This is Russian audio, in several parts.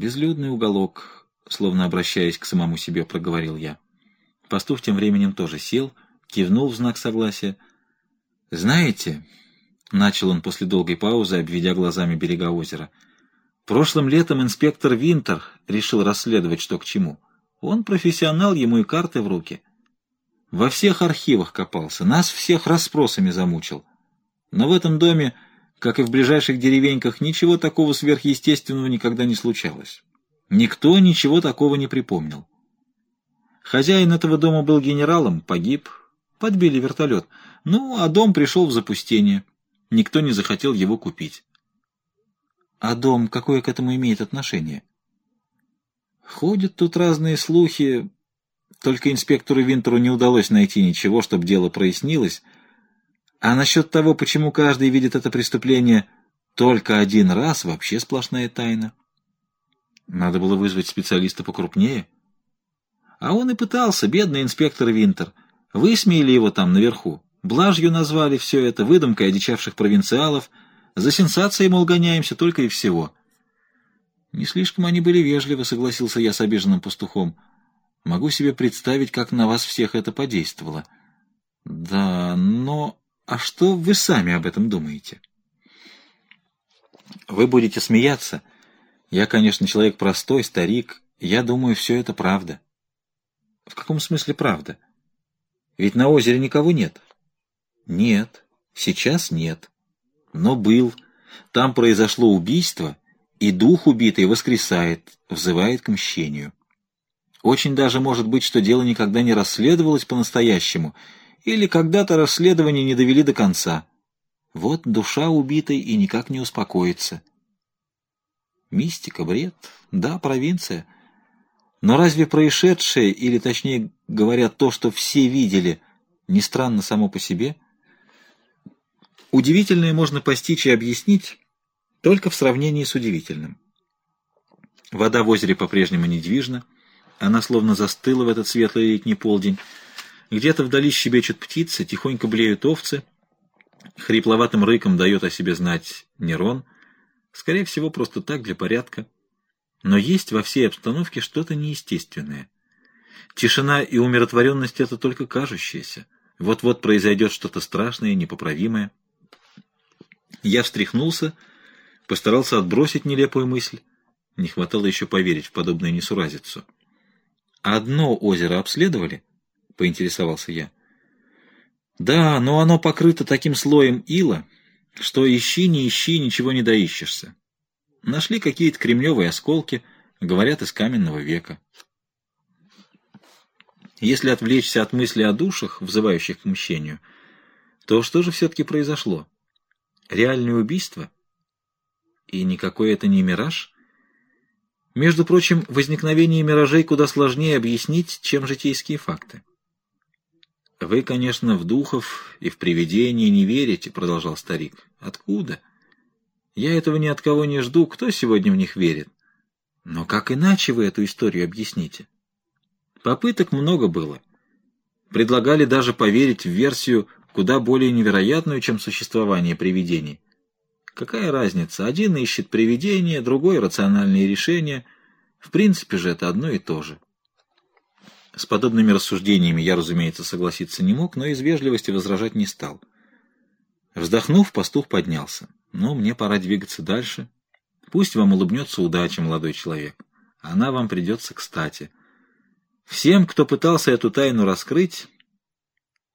Безлюдный уголок, словно обращаясь к самому себе, проговорил я. Пастух тем временем тоже сел, кивнул в знак согласия. «Знаете...» — начал он после долгой паузы, обведя глазами берега озера. «Прошлым летом инспектор Винтер решил расследовать, что к чему. Он профессионал, ему и карты в руки. Во всех архивах копался, нас всех расспросами замучил. Но в этом доме, как и в ближайших деревеньках, ничего такого сверхъестественного никогда не случалось. Никто ничего такого не припомнил. Хозяин этого дома был генералом, погиб, подбили вертолет. Ну, а дом пришел в запустение. Никто не захотел его купить. А дом какое к этому имеет отношение? Ходят тут разные слухи, только инспектору Винтеру не удалось найти ничего, чтобы дело прояснилось. А насчет того, почему каждый видит это преступление только один раз, вообще сплошная тайна. Надо было вызвать специалиста покрупнее. А он и пытался, бедный инспектор Винтер. Высмеяли его там наверху. Блажью назвали все это, выдумкой одичавших провинциалов. За сенсацией, мол, гоняемся только и всего. Не слишком они были вежливы, согласился я с обиженным пастухом. Могу себе представить, как на вас всех это подействовало. Да, но... А что вы сами об этом думаете? Вы будете смеяться. Я, конечно, человек простой, старик. Я думаю, все это правда. В каком смысле правда? Ведь на озере никого нет. Нет, сейчас нет. Но был. Там произошло убийство, и дух убитый воскресает, взывает к мщению. Очень даже может быть, что дело никогда не расследовалось по-настоящему, или когда-то расследование не довели до конца. Вот душа убитой и никак не успокоится. Мистика, бред, да, провинция. Но разве происшедшее, или точнее говоря, то, что все видели, не странно само по себе? Удивительное можно постичь и объяснить только в сравнении с удивительным. Вода в озере по-прежнему недвижна, она словно застыла в этот светлый летний полдень. Где-то вдали щебечут птицы, тихонько блеют овцы. Хрипловатым рыком дает о себе знать Нерон. Скорее всего, просто так, для порядка. Но есть во всей обстановке что-то неестественное. Тишина и умиротворенность — это только кажущееся. Вот-вот произойдет что-то страшное, непоправимое. Я встряхнулся, постарался отбросить нелепую мысль. Не хватало еще поверить в подобную несуразицу. «Одно озеро обследовали?» — поинтересовался я. «Да, но оно покрыто таким слоем ила, что ищи, не ищи, ничего не доищешься. Нашли какие-то кремневые осколки, говорят, из каменного века. Если отвлечься от мысли о душах, взывающих к мщению, то что же все-таки произошло? Реальное убийство? И никакой это не мираж?» Между прочим, возникновение миражей куда сложнее объяснить, чем житейские факты. «Вы, конечно, в духов и в привидения не верите», — продолжал старик. «Откуда? Я этого ни от кого не жду. Кто сегодня в них верит? Но как иначе вы эту историю объясните?» Попыток много было. Предлагали даже поверить в версию куда более невероятную, чем существование привидений. Какая разница? Один ищет привидения, другой — рациональные решения. В принципе же это одно и то же. С подобными рассуждениями я, разумеется, согласиться не мог, но из вежливости возражать не стал. Вздохнув, пастух поднялся. «Ну, мне пора двигаться дальше. Пусть вам улыбнется удача, молодой человек. Она вам придется кстати. Всем, кто пытался эту тайну раскрыть,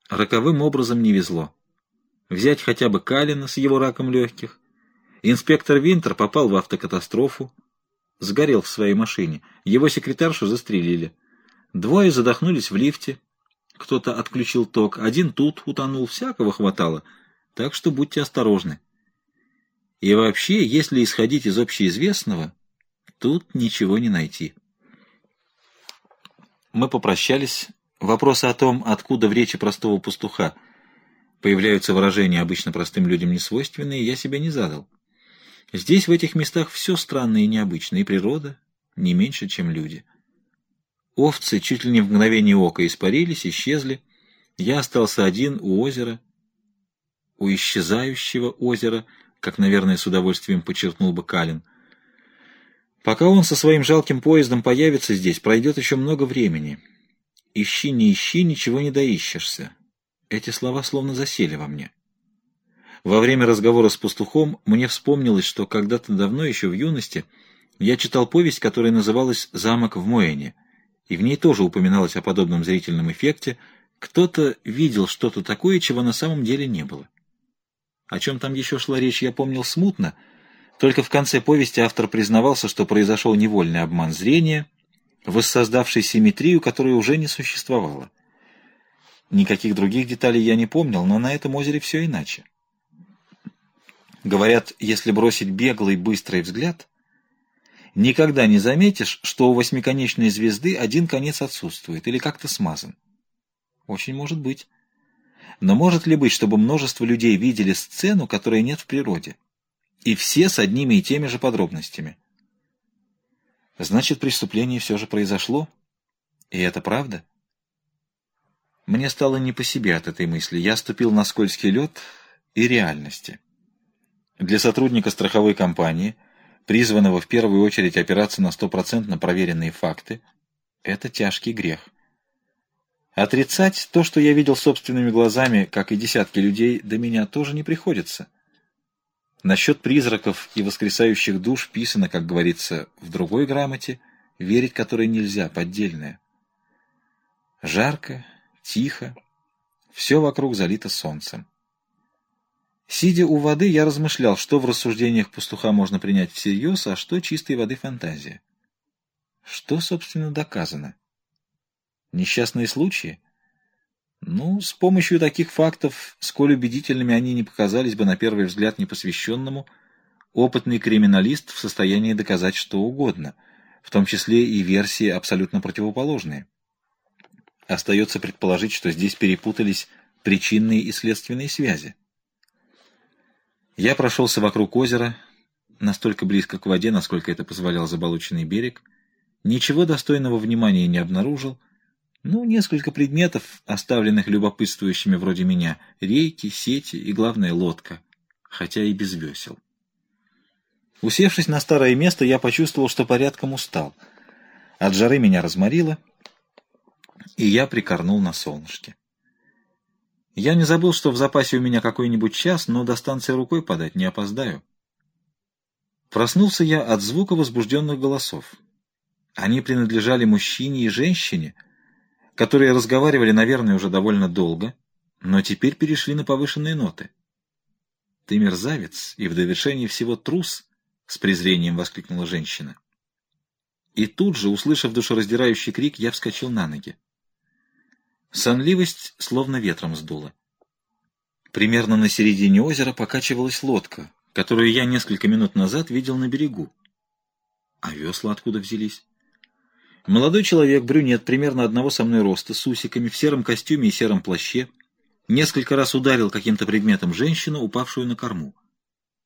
роковым образом не везло. Взять хотя бы Калина с его раком легких, Инспектор Винтер попал в автокатастрофу, сгорел в своей машине. Его секретаршу застрелили. Двое задохнулись в лифте. Кто-то отключил ток. Один тут утонул. Всякого хватало. Так что будьте осторожны. И вообще, если исходить из общеизвестного, тут ничего не найти. Мы попрощались. Вопросы о том, откуда в речи простого пастуха появляются выражения, обычно простым людям несвойственные, я себе не задал. Здесь, в этих местах, все странно и необычно, и природа не меньше, чем люди. Овцы чуть ли не в мгновение ока испарились, исчезли. Я остался один у озера, у исчезающего озера, как, наверное, с удовольствием подчеркнул бы Калин. Пока он со своим жалким поездом появится здесь, пройдет еще много времени. Ищи, не ищи, ничего не доищешься. Эти слова словно засели во мне. Во время разговора с пастухом мне вспомнилось, что когда-то давно, еще в юности, я читал повесть, которая называлась «Замок в Моэне», и в ней тоже упоминалось о подобном зрительном эффекте. Кто-то видел что-то такое, чего на самом деле не было. О чем там еще шла речь, я помнил смутно — только в конце повести автор признавался, что произошел невольный обман зрения, воссоздавший симметрию, которая уже не существовала. Никаких других деталей я не помнил, но на этом озере все иначе. Говорят, если бросить беглый быстрый взгляд, никогда не заметишь, что у восьмиконечной звезды один конец отсутствует или как-то смазан. Очень может быть. Но может ли быть, чтобы множество людей видели сцену, которой нет в природе? и все с одними и теми же подробностями. Значит, преступление все же произошло? И это правда? Мне стало не по себе от этой мысли. Я ступил на скользкий лед и реальности. Для сотрудника страховой компании, призванного в первую очередь опираться на стопроцентно проверенные факты, это тяжкий грех. Отрицать то, что я видел собственными глазами, как и десятки людей, до меня тоже не приходится. Насчет призраков и воскресающих душ писано, как говорится, в другой грамоте, верить которой нельзя, поддельное. Жарко, тихо, все вокруг залито солнцем. Сидя у воды, я размышлял, что в рассуждениях пастуха можно принять всерьез, а что чистой воды фантазия. Что, собственно, доказано? Несчастные случаи? Ну, с помощью таких фактов, сколь убедительными они не показались бы на первый взгляд непосвященному, опытный криминалист в состоянии доказать что угодно, в том числе и версии абсолютно противоположные. Остается предположить, что здесь перепутались причинные и следственные связи. Я прошелся вокруг озера, настолько близко к воде, насколько это позволял заболоченный берег, ничего достойного внимания не обнаружил, ну, несколько предметов, оставленных любопытствующими вроде меня, рейки, сети и, главное, лодка, хотя и без весел. Усевшись на старое место, я почувствовал, что порядком устал. От жары меня разморило, и я прикорнул на солнышке. Я не забыл, что в запасе у меня какой-нибудь час, но до станции рукой подать не опоздаю. Проснулся я от звука возбужденных голосов. Они принадлежали мужчине и женщине — которые разговаривали, наверное, уже довольно долго, но теперь перешли на повышенные ноты. «Ты мерзавец и в довершении всего трус!» — с презрением воскликнула женщина. И тут же, услышав душераздирающий крик, я вскочил на ноги. Сонливость словно ветром сдула. Примерно на середине озера покачивалась лодка, которую я несколько минут назад видел на берегу. А весла откуда взялись? Молодой человек, брюнет, примерно одного со мной роста, с усиками, в сером костюме и сером плаще, несколько раз ударил каким-то предметом женщину, упавшую на корму.